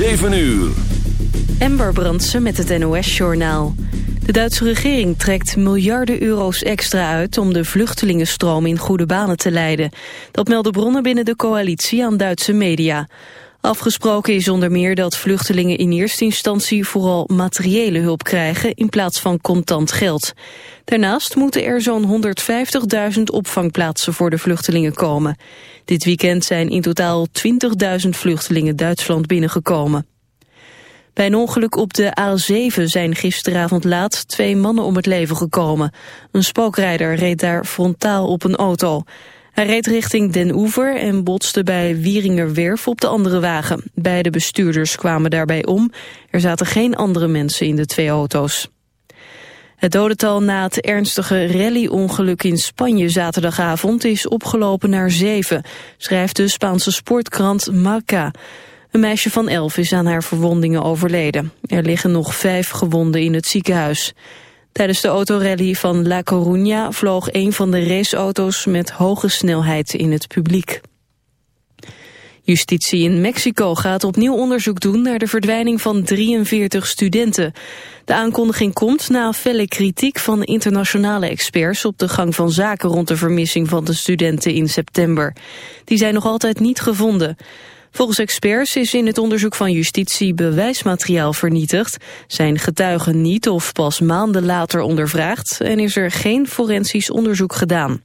7 uur. Ember Brandsen met het NOS-journaal. De Duitse regering trekt miljarden euro's extra uit... om de vluchtelingenstroom in goede banen te leiden. Dat melden bronnen binnen de coalitie aan Duitse media. Afgesproken is onder meer dat vluchtelingen in eerste instantie... vooral materiële hulp krijgen in plaats van contant geld. Daarnaast moeten er zo'n 150.000 opvangplaatsen voor de vluchtelingen komen. Dit weekend zijn in totaal 20.000 vluchtelingen Duitsland binnengekomen. Bij een ongeluk op de A7 zijn gisteravond laat twee mannen om het leven gekomen. Een spookrijder reed daar frontaal op een auto. Hij reed richting Den Oever en botste bij Wieringerwerf op de andere wagen. Beide bestuurders kwamen daarbij om. Er zaten geen andere mensen in de twee auto's. Het dodental na het ernstige rally-ongeluk in Spanje zaterdagavond is opgelopen naar zeven, schrijft de Spaanse sportkrant Marca. Een meisje van elf is aan haar verwondingen overleden. Er liggen nog vijf gewonden in het ziekenhuis. Tijdens de autorally van La Coruña vloog een van de raceauto's met hoge snelheid in het publiek. Justitie in Mexico gaat opnieuw onderzoek doen naar de verdwijning van 43 studenten. De aankondiging komt na felle kritiek van internationale experts op de gang van zaken rond de vermissing van de studenten in september. Die zijn nog altijd niet gevonden. Volgens experts is in het onderzoek van justitie bewijsmateriaal vernietigd, zijn getuigen niet of pas maanden later ondervraagd en is er geen forensisch onderzoek gedaan.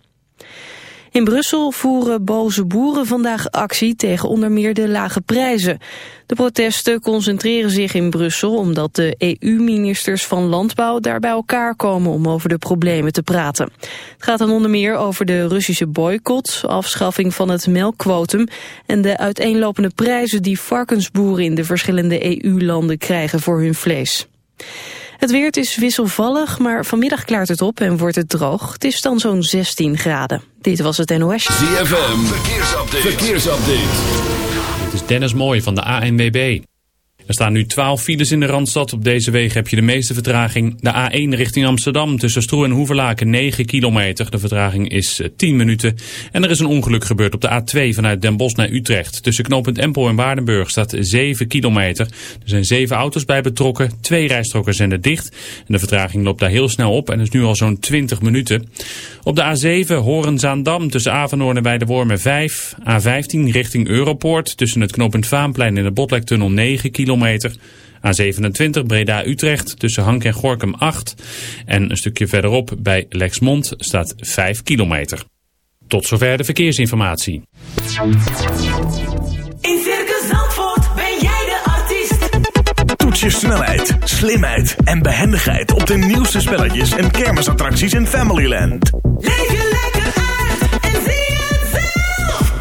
In Brussel voeren boze boeren vandaag actie tegen onder meer de lage prijzen. De protesten concentreren zich in Brussel omdat de EU-ministers van Landbouw daar bij elkaar komen om over de problemen te praten. Het gaat dan onder meer over de Russische boycott, afschaffing van het melkquotum en de uiteenlopende prijzen die varkensboeren in de verschillende EU-landen krijgen voor hun vlees. Het weer is wisselvallig, maar vanmiddag klaart het op en wordt het droog. Het is dan zo'n 16 graden. Dit was het NOS. ZFM, verkeersupdate. verkeersupdate. Dit is Dennis Mooij van de ANWB. Er staan nu 12 files in de Randstad. Op deze wegen heb je de meeste vertraging. De A1 richting Amsterdam tussen Stroe en Hoeverlaken 9 kilometer. De vertraging is 10 eh, minuten. En er is een ongeluk gebeurd op de A2 vanuit Den Bosch naar Utrecht. Tussen knooppunt Empel en Waardenburg staat 7 kilometer. Er zijn 7 auto's bij betrokken. Twee rijstroken zijn er dicht. En de vertraging loopt daar heel snel op en is nu al zo'n 20 minuten. Op de A7 Horen-Zaandam tussen Avanhoorn en Weidewormen 5. A15 richting Europoort tussen het knooppunt Vaanplein en de Botlektunnel 9 kilometer kilometer. A27 Breda-Utrecht tussen Hank en Gorkum 8. En een stukje verderop bij Lexmond staat 5 kilometer. Tot zover de verkeersinformatie. In Circus Zandvoort ben jij de artiest. Toets je snelheid, slimheid en behendigheid op de nieuwste spelletjes en kermisattracties in Familyland. Leef je lekker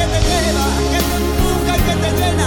que te lleva, que te empuja y que te llena,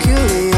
Peculiar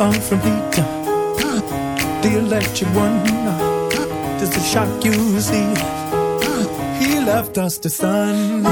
on from heat. The electric one, does a shock you see. He left us to sun.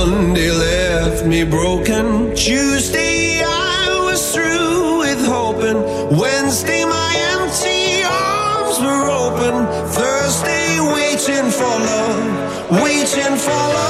Monday left me broken. Tuesday I was through with hoping. Wednesday my empty arms were open. Thursday waiting for love, waiting for love.